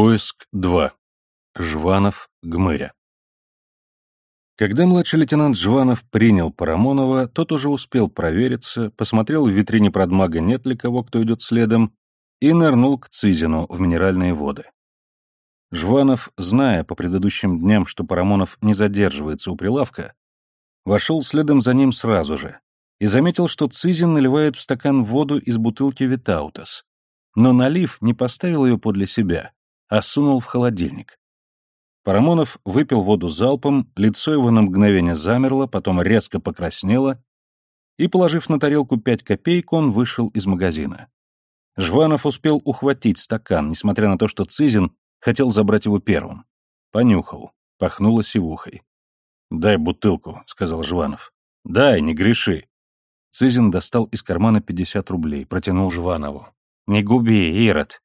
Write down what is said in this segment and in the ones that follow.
Поиск 2. Жванов, Гмыря. Когда младший лейтенант Жванов принял Парамонова, тот уже успел провериться, посмотрел в витрине продмага, нет ли кого, кто идет следом, и нырнул к Цизину в минеральные воды. Жванов, зная по предыдущим дням, что Парамонов не задерживается у прилавка, вошел следом за ним сразу же и заметил, что Цизин наливает в стакан воду из бутылки Витаутас, но, налив, не поставил ее подле себя, а сунул в холодильник. Парамонов выпил воду залпом, лицо его на мгновение замерло, потом резко покраснело, и, положив на тарелку пять копеек, он вышел из магазина. Жванов успел ухватить стакан, несмотря на то, что Цизин хотел забрать его первым. Понюхал, пахнуло сивухой. «Дай бутылку», — сказал Жванов. «Дай, не греши». Цизин достал из кармана пятьдесят рублей, протянул Жванову. «Не губи, Ирод».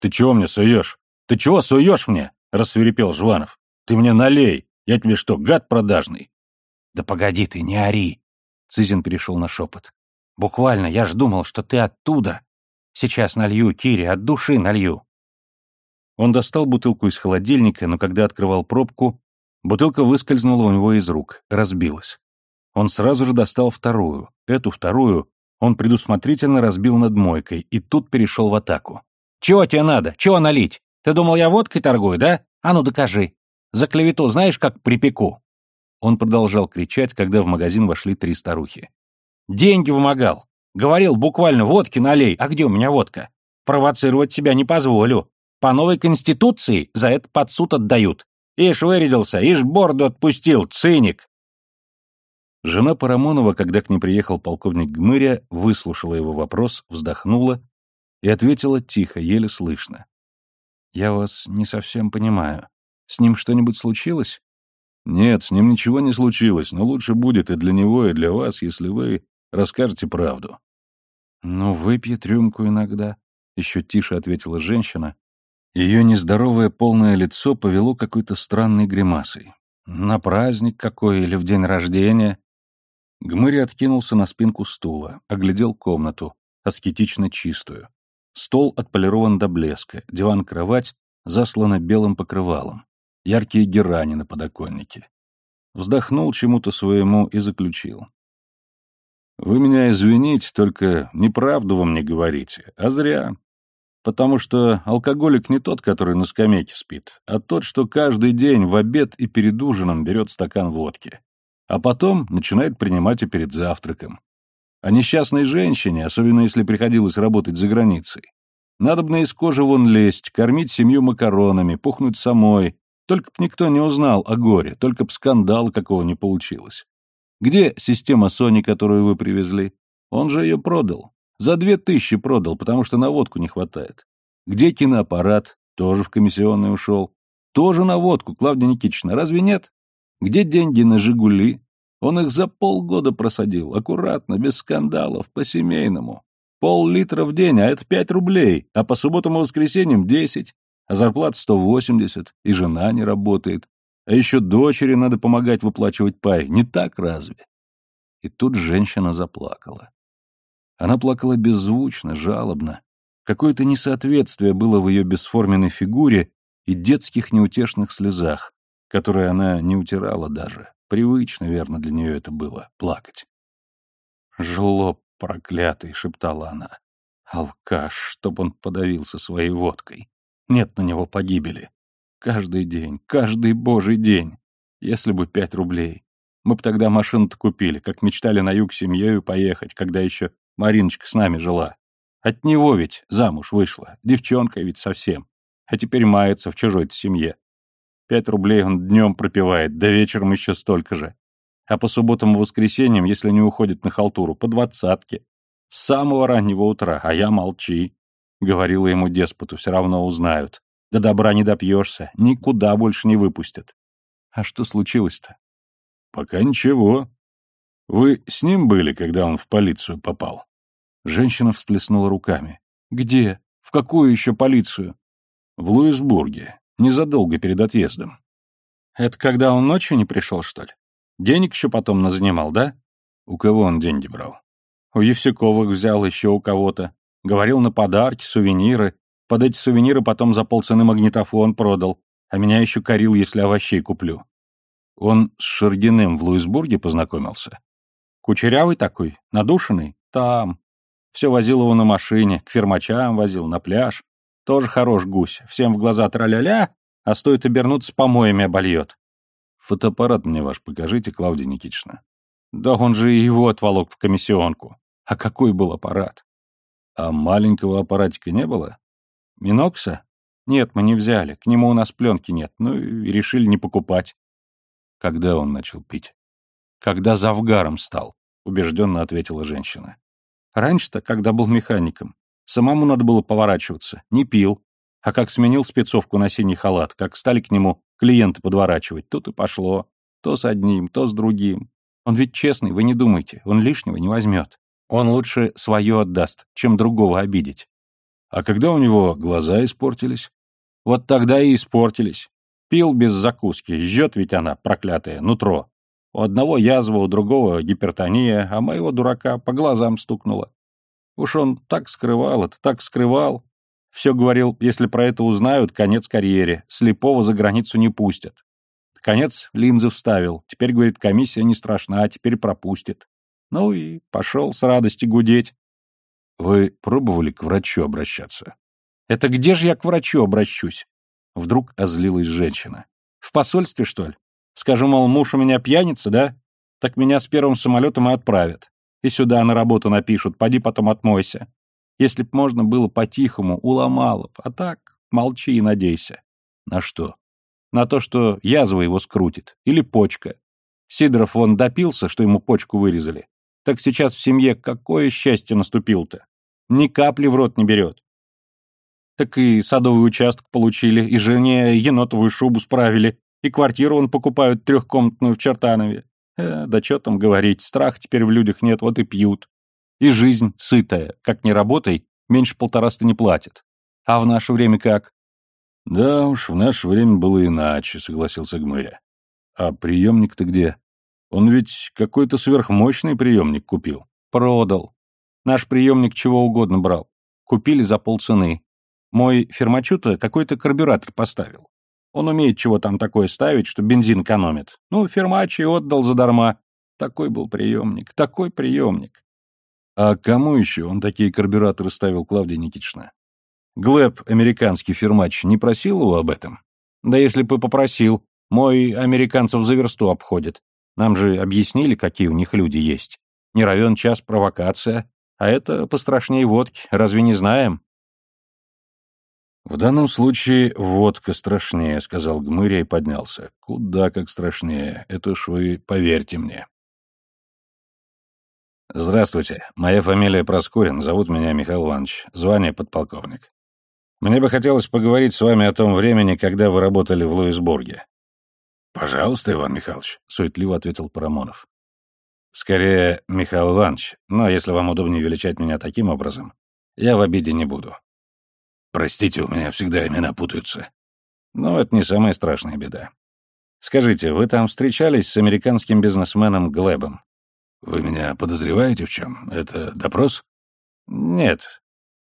«Ты чего мне суешь?» «Ты чего суешь мне?» — рассверепел Жванов. «Ты мне налей! Я тебе что, гад продажный?» «Да погоди ты, не ори!» Цизин перешел на шепот. «Буквально, я ж думал, что ты оттуда. Сейчас налью, Кире, от души налью». Он достал бутылку из холодильника, но когда открывал пробку, бутылка выскользнула у него из рук, разбилась. Он сразу же достал вторую. Эту вторую он предусмотрительно разбил над мойкой и тут перешел в атаку. «Чего тебе надо? Чего налить? Ты думал, я водкой торгую, да? А ну докажи. За клевету знаешь, как припеку?» Он продолжал кричать, когда в магазин вошли три старухи. «Деньги вымогал. Говорил буквально, водки налей. А где у меня водка? Провоцировать тебя не позволю. По новой конституции за это под суд отдают. Ишь вырядился, ишь борду отпустил, циник!» Жена Парамонова, когда к ней приехал полковник Гмыря, выслушала его вопрос, вздохнула и ответила тихо, еле слышно. «Я вас не совсем понимаю. С ним что-нибудь случилось?» «Нет, с ним ничего не случилось, но лучше будет и для него, и для вас, если вы расскажете правду». «Ну, выпьет рюмку иногда», — еще тише ответила женщина. Ее нездоровое полное лицо повело какой-то странной гримасой. «На праздник какой или в день рождения?» Гмыри откинулся на спинку стула, оглядел комнату, аскетично чистую. Стол отполирован до блеска, диван-кровать заслана белым покрывалом, яркие герани на подоконнике. Вздохнул чему-то своему и заключил. «Вы меня извините, только неправду вам не говорите, а зря. Потому что алкоголик не тот, который на скамейке спит, а тот, что каждый день в обед и перед ужином берет стакан водки, а потом начинает принимать и перед завтраком. А несчастной женщине, особенно если приходилось работать за границей, надо бы из кожи вон лезть, кормить семью макаронами, пухнуть самой, только б никто не узнал о горе, только б скандала какого не получилось. Где система Sony, которую вы привезли? Он же ее продал. За две тысячи продал, потому что на водку не хватает. Где киноаппарат? Тоже в комиссионный ушел. Тоже на водку, Клавдия Никитична, разве нет? Где деньги на «Жигули»? Он их за полгода просадил, аккуратно, без скандалов, по-семейному. Пол-литра в день, а это пять рублей, а по субботам и воскресеньям десять, а зарплата сто восемьдесят, и жена не работает. А еще дочери надо помогать выплачивать пай, не так разве? И тут женщина заплакала. Она плакала беззвучно, жалобно. Какое-то несоответствие было в ее бесформенной фигуре и детских неутешных слезах, которые она не утирала даже. Привычно, верно, для нее это было — плакать. «Жлоб проклятый!» — шептала она. «Алкаш, чтоб он подавился своей водкой. Нет на него погибели. Каждый день, каждый божий день. Если бы пять рублей. Мы бы тогда машину-то купили, как мечтали на юг семьей поехать, когда еще Мариночка с нами жила. От него ведь замуж вышла, девчонка ведь совсем. А теперь мается в чужой семье. Пять рублей он днем пропивает, да вечером еще столько же. А по субботам и воскресеньям, если не уходит на халтуру, по двадцатке. С самого раннего утра, а я молчи. Говорила ему деспоту, все равно узнают. До добра не допьешься, никуда больше не выпустят. А что случилось-то? Пока ничего. Вы с ним были, когда он в полицию попал? Женщина всплеснула руками. Где? В какую еще полицию? В Луисбурге незадолго перед отъездом. Это когда он ночью не пришел, что ли? Денег еще потом назанимал, да? У кого он деньги брал? У Евсюковых взял еще у кого-то. Говорил на подарки, сувениры. Под эти сувениры потом за полцены магнитофон продал, а меня еще корил, если овощей куплю. Он с Шергиным в Луисбурге познакомился? Кучерявый такой, надушенный? Там. Все возил его на машине, к фермачам возил, на пляж. Тоже хорош гусь, всем в глаза траля-ля, а стоит обернуться, помоями обольет. Фотоаппарат мне ваш покажите, Клавдия Никитична. Да он же и его отволок в комиссионку. А какой был аппарат? А маленького аппаратика не было? Минокса? Нет, мы не взяли. К нему у нас пленки нет. Ну и решили не покупать. Когда он начал пить? Когда завгаром стал, убежденно ответила женщина. Раньше-то, когда был механиком, самому надо было поворачиваться, не пил. А как сменил спецовку на синий халат, как стали к нему клиенты подворачивать, тут и пошло. То с одним, то с другим. Он ведь честный, вы не думайте, он лишнего не возьмет. Он лучше свое отдаст, чем другого обидеть. А когда у него глаза испортились? Вот тогда и испортились. Пил без закуски, жжет ведь она, проклятая, нутро. У одного язва, у другого гипертония, а моего дурака по глазам стукнуло. Уж он так скрывал это, так скрывал. Все говорил, если про это узнают, конец карьере, слепого за границу не пустят. Конец линзы вставил, теперь, говорит, комиссия не страшна, а теперь пропустит. Ну и пошел с радости гудеть. Вы пробовали к врачу обращаться? Это где же я к врачу обращусь? Вдруг озлилась женщина. В посольстве, что ли? Скажу, мол, муж у меня пьяница, да? Так меня с первым самолетом и отправят. И сюда на работу напишут, поди потом отмойся. Если б можно было по-тихому, уломало б. А так, молчи и надейся. На что? На то, что язва его скрутит. Или почка. Сидоров вон допился, что ему почку вырезали. Так сейчас в семье какое счастье наступил-то. Ни капли в рот не берет. Так и садовый участок получили, и жене енотовую шубу справили, и квартиру он покупают трехкомнатную в Чертанове. Э, да что там говорить, страх теперь в людях нет, вот и пьют. И жизнь сытая, как не работай, меньше полтораста не платит. А в наше время как? Да уж, в наше время было иначе, согласился Гмыря. А приемник-то где? Он ведь какой-то сверхмощный приемник купил. Продал. Наш приемник чего угодно брал. Купили за полцены. Мой фермачу-то какой-то карбюратор поставил. Он умеет чего там такое ставить, что бензин экономит. Ну, фермачи отдал задарма. Такой был приемник, такой приемник. А кому еще он такие карбюраторы ставил, Клавдия Никитична? Глэб, американский фермач, не просил его об этом? Да если бы попросил. Мой американцев за версту обходит. Нам же объяснили, какие у них люди есть. Не равен час провокация, а это пострашнее водки, разве не знаем? «В данном случае водка страшнее», — сказал Гмыря и поднялся. «Куда как страшнее, это ж вы поверьте мне». «Здравствуйте, моя фамилия Проскурин, зовут меня Михаил Иванович, звание подполковник. Мне бы хотелось поговорить с вами о том времени, когда вы работали в Луисбурге». «Пожалуйста, Иван Михайлович», — суетливо ответил Парамонов. «Скорее, Михаил Иванович, но если вам удобнее величать меня таким образом, я в обиде не буду. Простите, у меня всегда имена путаются. Но это не самая страшная беда. Скажите, вы там встречались с американским бизнесменом Глебом? Вы меня подозреваете в чем? Это допрос? Нет.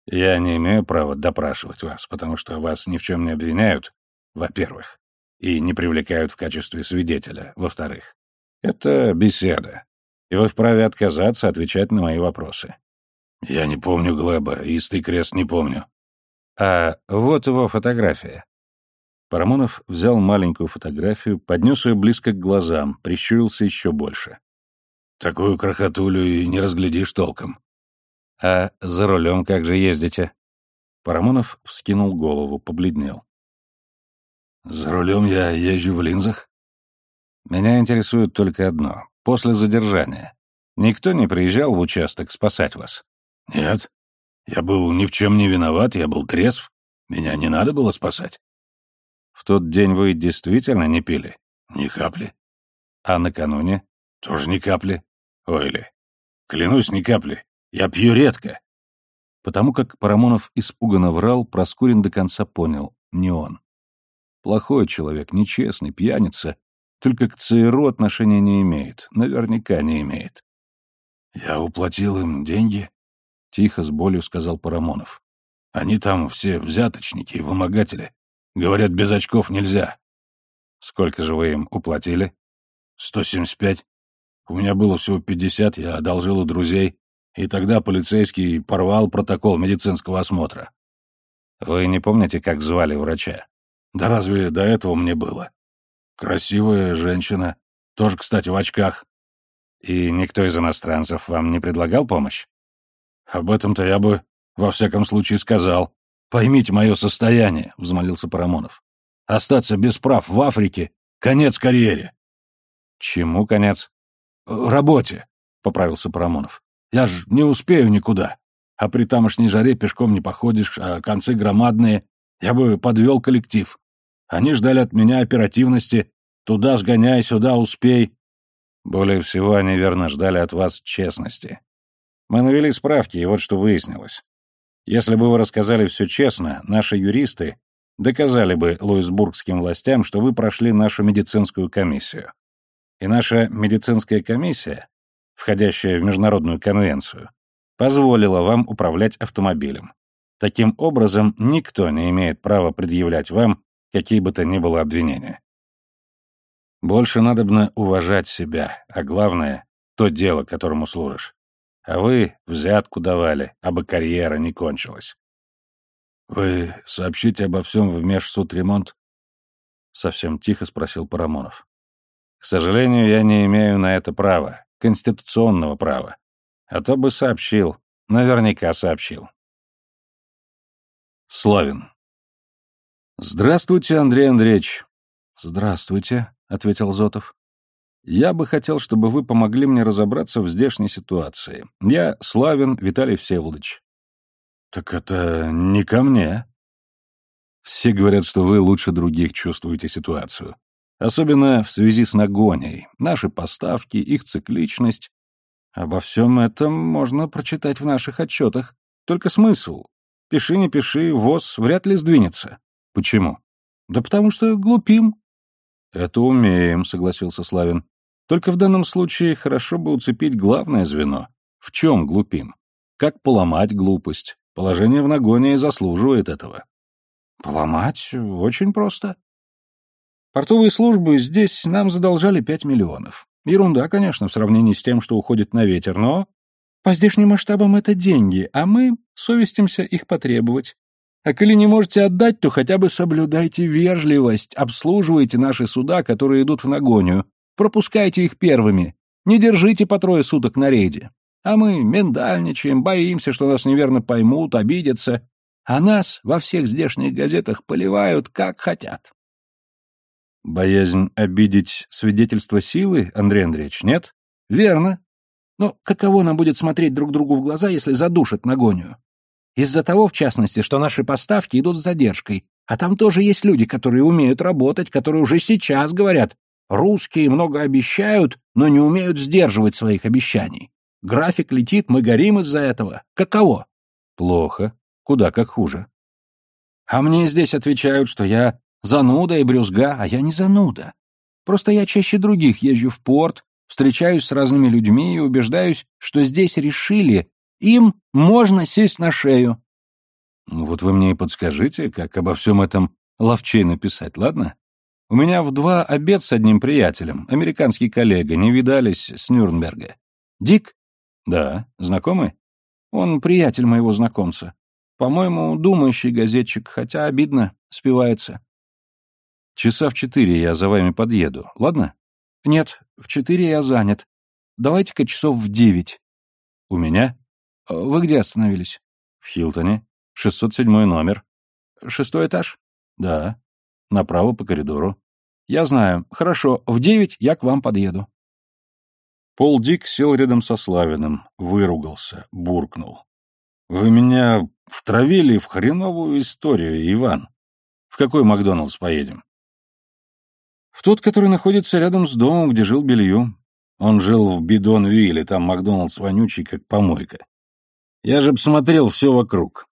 Я не имею права допрашивать вас, потому что вас ни в чем не обвиняют, во-первых, и не привлекают в качестве свидетеля, во-вторых. Это беседа, и вы вправе отказаться отвечать на мои вопросы. Я не помню Глеба, истый крест не помню. А вот его фотография. Парамонов взял маленькую фотографию, поднес ее близко к глазам, прищурился еще больше. Такую крохотулю и не разглядишь толком. А за рулем как же ездите? Парамонов вскинул голову, побледнел. За рулем я езжу в линзах. Меня интересует только одно. После задержания. Никто не приезжал в участок спасать вас? Нет. Я был ни в чем не виноват, я был трезв. Меня не надо было спасать. В тот день вы действительно не пили? Ни капли. А накануне? Тоже ни капли. Ой ли. Клянусь, ни капли. Я пью редко. Потому как Парамонов испуганно врал, Проскурин до конца понял — не он. Плохой человек, нечестный, пьяница, только к ЦРУ отношения не имеет, наверняка не имеет. Я уплатил им деньги, — тихо, с болью сказал Парамонов. Они там все взяточники и вымогатели. Говорят, без очков нельзя. Сколько же вы им уплатили? Сто семьдесят пять. У меня было всего пятьдесят, я одолжил у друзей, и тогда полицейский порвал протокол медицинского осмотра. Вы не помните, как звали врача? Да разве до этого мне было? Красивая женщина, тоже, кстати, в очках. И никто из иностранцев вам не предлагал помощь? Об этом-то я бы, во всяком случае, сказал. Поймите мое состояние, — взмолился Парамонов. Остаться без прав в Африке — конец карьере. Чему конец? Работе, — поправился Парамонов. Я ж не успею никуда. А при тамошней жаре пешком не походишь, а концы громадные. Я бы подвел коллектив. Они ждали от меня оперативности. Туда сгоняй, сюда успей. Более всего, они верно ждали от вас честности. Мы навели справки, и вот что выяснилось. Если бы вы рассказали все честно, наши юристы доказали бы луисбургским властям, что вы прошли нашу медицинскую комиссию. И наша медицинская комиссия, входящая в международную конвенцию, позволила вам управлять автомобилем. Таким образом, никто не имеет права предъявлять вам какие бы то ни было обвинения. Больше надобно уважать себя, а главное — то дело, которому служишь. А вы взятку давали, абы карьера не кончилась. «Вы сообщите обо всем в межсудремонт?» Совсем тихо спросил Парамонов. «К сожалению, я не имею на это права, конституционного права. А то бы сообщил, наверняка сообщил». Славин. «Здравствуйте, Андрей Андреевич». «Здравствуйте», — ответил Зотов. «Я бы хотел, чтобы вы помогли мне разобраться в здешней ситуации. Я Славин Виталий Всеволодович». «Так это не ко мне». «Все говорят, что вы лучше других чувствуете ситуацию. Особенно в связи с нагоней. Наши поставки, их цикличность. Обо всем этом можно прочитать в наших отчетах. Только смысл. Пиши, не пиши, ВОЗ вряд ли сдвинется. Почему? Да потому что глупим. Это умеем, согласился Славин. Только в данном случае хорошо бы уцепить главное звено. В чем глупим? Как поломать глупость? Положение в нагоне заслуживает этого. Поломать очень просто. Портовые службы здесь нам задолжали пять миллионов. Ерунда, конечно, в сравнении с тем, что уходит на ветер, но по здешним масштабам это деньги, а мы совестимся их потребовать. А коли не можете отдать, то хотя бы соблюдайте вежливость, обслуживайте наши суда, которые идут в нагонию, пропускайте их первыми, не держите по трое суток на рейде. А мы миндальничаем, боимся, что нас неверно поймут, обидятся, а нас во всех здешних газетах поливают, как хотят. Боязнь обидеть свидетельство силы, Андрей Андреевич, нет? Верно. Но каково нам будет смотреть друг другу в глаза, если задушат нагонию? Из-за того, в частности, что наши поставки идут с задержкой. А там тоже есть люди, которые умеют работать, которые уже сейчас говорят, русские много обещают, но не умеют сдерживать своих обещаний. График летит, мы горим из-за этого. Каково? Плохо. Куда как хуже. А мне здесь отвечают, что я зануда и брюзга, а я не зануда. Просто я чаще других езжу в порт, встречаюсь с разными людьми и убеждаюсь, что здесь решили, им можно сесть на шею. Ну, вот вы мне и подскажите, как обо всем этом ловчей написать, ладно? У меня в два обед с одним приятелем, американский коллега, не видались с Нюрнберга. Дик? Да. Знакомый? Он приятель моего знакомца. По-моему, думающий газетчик, хотя обидно, спивается. Часа в четыре я за вами подъеду, ладно? Нет, в четыре я занят. Давайте-ка часов в девять. У меня? Вы где остановились? В Хилтоне. 607 номер. Шестой этаж? Да. Направо по коридору. Я знаю. Хорошо, в девять я к вам подъеду. Пол Дик сел рядом со Славиным, выругался, буркнул. «Вы меня втравили в хреновую историю, Иван. В какой Макдоналдс поедем?» «В тот, который находится рядом с домом, где жил Белью. Он жил в Бидонвилле, там Макдоналдс вонючий, как помойка. Я же посмотрел все вокруг.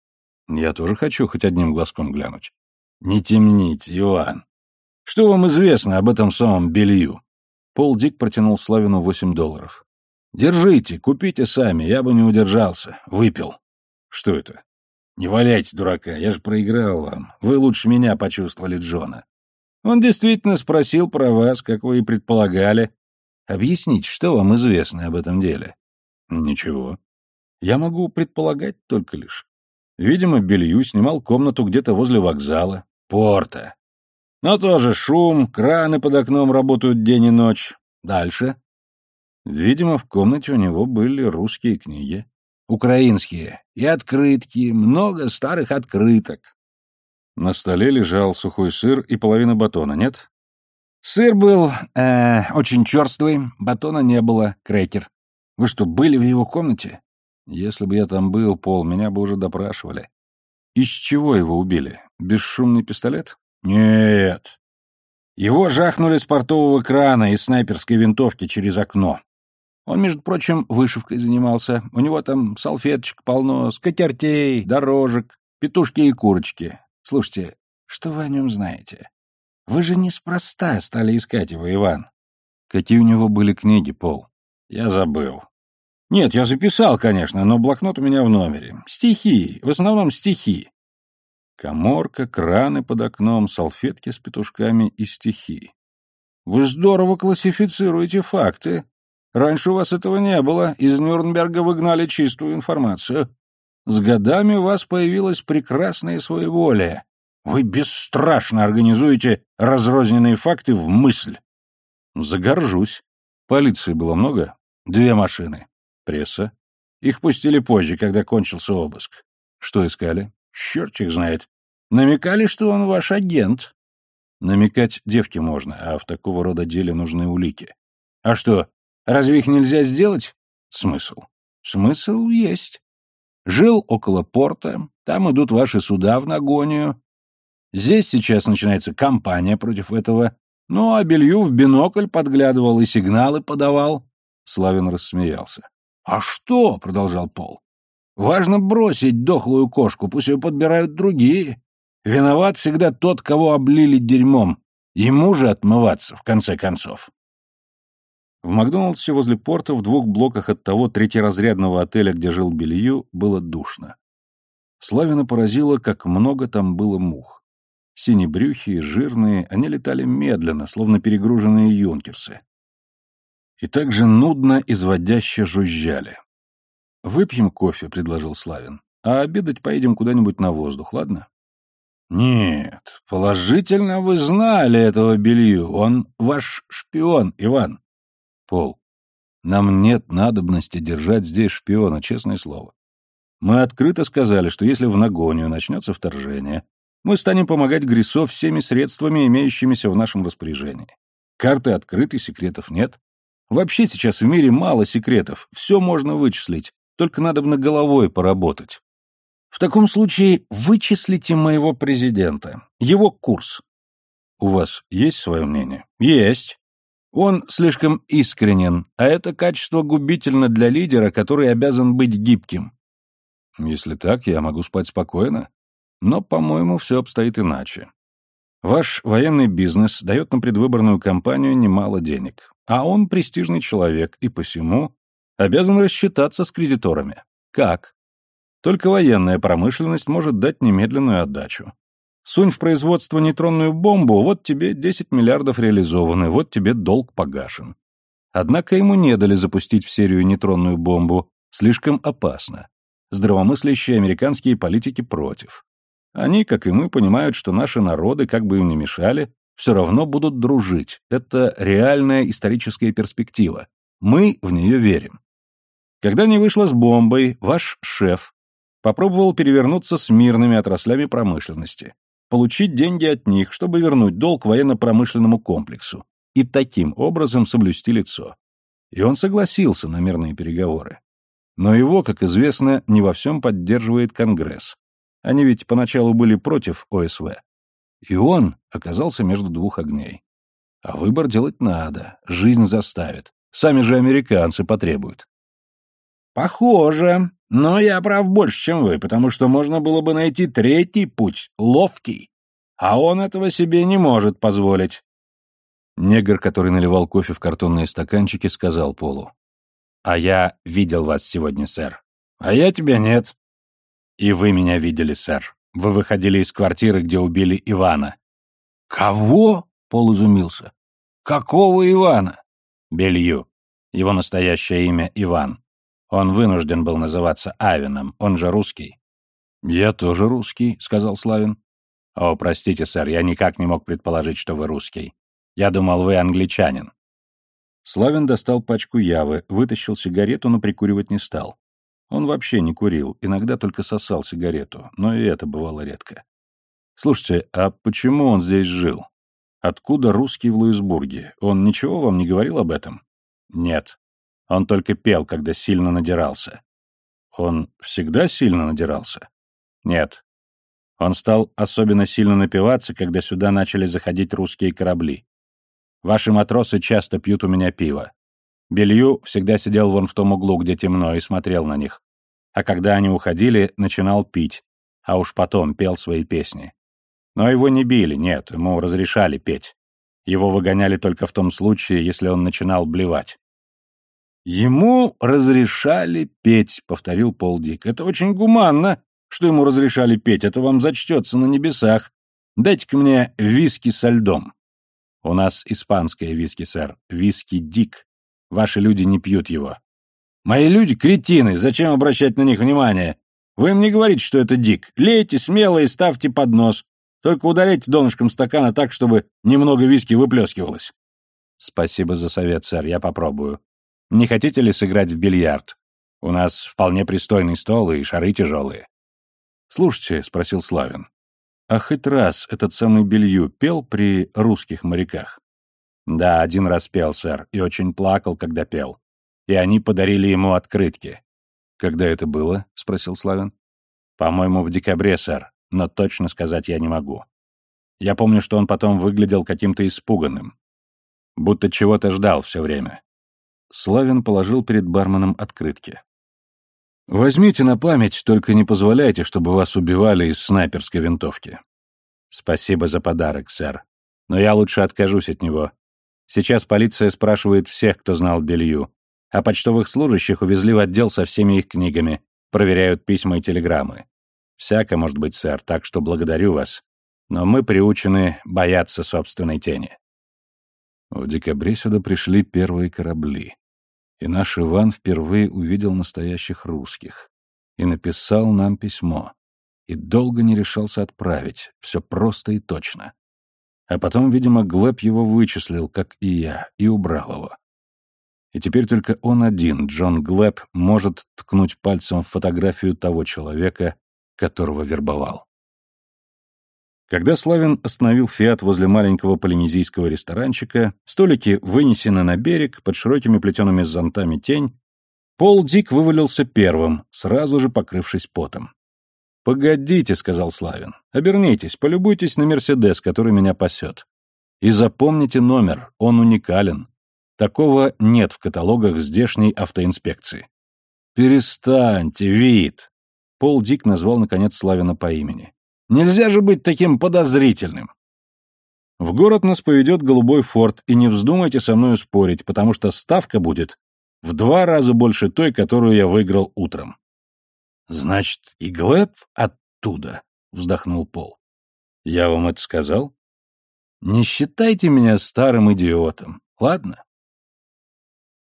Я тоже хочу хоть одним глазком глянуть. Не темните, Иван. Что вам известно об этом самом белью? Пол Дик протянул Славину восемь долларов. Держите, купите сами, я бы не удержался. Выпил. Что это? Не валяйте дурака, я же проиграл вам. Вы лучше меня почувствовали Джона. Он действительно спросил про вас, как вы и предполагали. Объясните, что вам известно об этом деле? Ничего. Я могу предполагать только лишь. Видимо, Белью снимал комнату где-то возле вокзала. Порта. Но тоже шум, краны под окном работают день и ночь. Дальше. Видимо, в комнате у него были русские книги. Украинские. И открытки, много старых открыток. На столе лежал сухой сыр и половина батона, нет? Сыр был э, очень черствый, батона не было, крекер. Вы что, были в его комнате? Если бы я там был, Пол, меня бы уже допрашивали. Из чего его убили? Бесшумный пистолет? Нет. Его жахнули с портового крана из снайперской винтовки через окно. Он, между прочим, вышивкой занимался. У него там салфеточек полно, скатертей, дорожек, петушки и курочки. Слушайте, что вы о нем знаете? Вы же неспроста стали искать его, Иван. Какие у него были книги, Пол? Я забыл. Нет, я записал, конечно, но блокнот у меня в номере. Стихи, в основном стихи. Коморка, краны под окном, салфетки с петушками и стихи. Вы здорово классифицируете факты. Раньше у вас этого не было, из Нюрнберга выгнали чистую информацию. С годами у вас появилась прекрасная своеволие. Вы бесстрашно организуете разрозненные факты в мысль. Загоржусь. Полиции было много? Две машины. Пресса. Их пустили позже, когда кончился обыск. Что искали? Черт их знает. Намекали, что он ваш агент. Намекать девке можно, а в такого рода деле нужны улики. А что, Разве их нельзя сделать? Смысл? Смысл есть. Жил около порта, там идут ваши суда в нагонию. Здесь сейчас начинается кампания против этого. Ну, а белью в бинокль подглядывал и сигналы подавал. Славин рассмеялся. — А что? — продолжал Пол. — Важно бросить дохлую кошку, пусть ее подбирают другие. Виноват всегда тот, кого облили дерьмом. Ему же отмываться, в конце концов. В Макдоналдсе возле порта в двух блоках от того третьеразрядного отеля, где жил Белью, было душно. Славина поразило, как много там было мух. Синебрюхие, жирные, они летали медленно, словно перегруженные юнкерсы. И так же нудно, изводяще жужжали. «Выпьем кофе», — предложил Славин, — «а обедать поедем куда-нибудь на воздух, ладно?» «Нет, положительно вы знали этого Белью. Он ваш шпион, Иван. Пол, нам нет надобности держать здесь шпиона, честное слово. Мы открыто сказали, что если в Нагонию начнется вторжение, мы станем помогать Грисо всеми средствами, имеющимися в нашем распоряжении. Карты открыты, секретов нет. Вообще сейчас в мире мало секретов, все можно вычислить, только надо бы на головой поработать. В таком случае вычислите моего президента, его курс. У вас есть свое мнение? Есть. Он слишком искренен, а это качество губительно для лидера, который обязан быть гибким. Если так, я могу спать спокойно. Но, по-моему, все обстоит иначе. Ваш военный бизнес дает на предвыборную кампанию немало денег, а он престижный человек и посему обязан рассчитаться с кредиторами. Как? Только военная промышленность может дать немедленную отдачу. Сунь в производство нейтронную бомбу, вот тебе 10 миллиардов реализованы, вот тебе долг погашен. Однако ему не дали запустить в серию нейтронную бомбу, слишком опасно. Здравомыслящие американские политики против. Они, как и мы, понимают, что наши народы, как бы им ни мешали, все равно будут дружить. Это реальная историческая перспектива. Мы в нее верим. Когда не вышло с бомбой, ваш шеф попробовал перевернуться с мирными отраслями промышленности получить деньги от них, чтобы вернуть долг военно-промышленному комплексу и таким образом соблюсти лицо. И он согласился на мирные переговоры. Но его, как известно, не во всем поддерживает Конгресс. Они ведь поначалу были против ОСВ. И он оказался между двух огней. А выбор делать надо, жизнь заставит. Сами же американцы потребуют. Похоже, но я прав больше, чем вы, потому что можно было бы найти третий путь, ловкий. А он этого себе не может позволить. Негр, который наливал кофе в картонные стаканчики, сказал Полу. «А я видел вас сегодня, сэр». «А я тебя нет». И вы меня видели, сэр. Вы выходили из квартиры, где убили Ивана. Кого? Пол изумился. Какого Ивана? Белью. Его настоящее имя Иван. Он вынужден был называться Авином, он же русский. «Я тоже русский», — сказал Славин. «О, простите, сэр, я никак не мог предположить, что вы русский. Я думал, вы англичанин». Славин достал пачку явы, вытащил сигарету, но прикуривать не стал. Он вообще не курил, иногда только сосал сигарету, но и это бывало редко. «Слушайте, а почему он здесь жил? Откуда русский в Луисбурге? Он ничего вам не говорил об этом?» «Нет. Он только пел, когда сильно надирался». «Он всегда сильно надирался?» «Нет. Он стал особенно сильно напиваться, когда сюда начали заходить русские корабли. Ваши матросы часто пьют у меня пиво. Белью всегда сидел вон в том углу, где темно, и смотрел на них. А когда они уходили, начинал пить, а уж потом пел свои песни. Но его не били, нет, ему разрешали петь. Его выгоняли только в том случае, если он начинал блевать. «Ему разрешали петь», — повторил Пол Дик. «Это очень гуманно, что ему разрешали петь. Это вам зачтется на небесах. Дайте-ка мне виски со льдом». «У нас испанское виски, сэр. Виски Дик. Ваши люди не пьют его». «Мои люди — кретины. Зачем обращать на них внимание? Вы им не говорите, что это Дик. Лейте смело и ставьте под нос. Только ударяйте донышком стакана так, чтобы немного виски выплескивалось». «Спасибо за совет, сэр. Я попробую. Не хотите ли сыграть в бильярд? У нас вполне пристойный стол и шары тяжелые». «Слушайте», — спросил Славин, а хоть раз этот самый Белью пел при русских моряках? Да, один раз пел, сэр, и очень плакал, когда пел. И они подарили ему открытки. Когда это было? спросил Славин. По-моему, в декабре, сэр, но точно сказать я не могу. Я помню, что он потом выглядел каким-то испуганным. Будто чего-то ждал все время. Славин положил перед барменом открытки. Возьмите на память, только не позволяйте, чтобы вас убивали из снайперской винтовки. Спасибо за подарок, сэр. Но я лучше откажусь от него. Сейчас полиция спрашивает всех, кто знал Белью, а почтовых служащих увезли в отдел со всеми их книгами, проверяют письма и телеграммы. Всяко может быть, сэр, так что благодарю вас. Но мы приучены бояться собственной тени. В декабре сюда пришли первые корабли и наш Иван впервые увидел настоящих русских и написал нам письмо, и долго не решался отправить, все просто и точно. А потом, видимо, Глеб его вычислил, как и я, и убрал его. И теперь только он один, Джон Глеб, может ткнуть пальцем в фотографию того человека, которого вербовал. Когда Славин остановил «Фиат» возле маленького полинезийского ресторанчика, столики вынесены на берег, под широкими плетеными зонтами тень, Пол Дик вывалился первым, сразу же покрывшись потом. «Погодите», — сказал Славин, — «обернитесь, полюбуйтесь на Мерседес, который меня пасет. И запомните номер, он уникален. Такого нет в каталогах здешней автоинспекции». «Перестаньте, вид!» Пол Дик назвал, наконец, Славина по имени. Нельзя же быть таким подозрительным. В город нас поведет голубой форт, и не вздумайте со мной спорить, потому что ставка будет в два раза больше той, которую я выиграл утром. Значит, и Глэб оттуда, вздохнул Пол. Я вам это сказал? Не считайте меня старым идиотом, ладно?